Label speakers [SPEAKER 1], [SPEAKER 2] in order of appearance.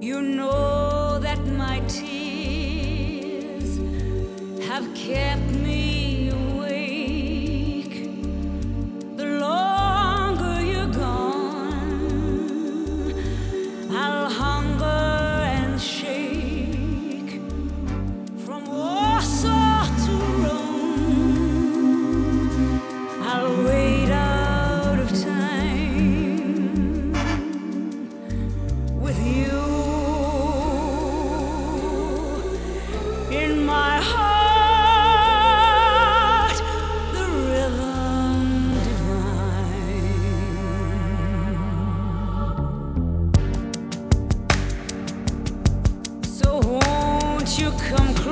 [SPEAKER 1] You know that my tears have kept me. you come close.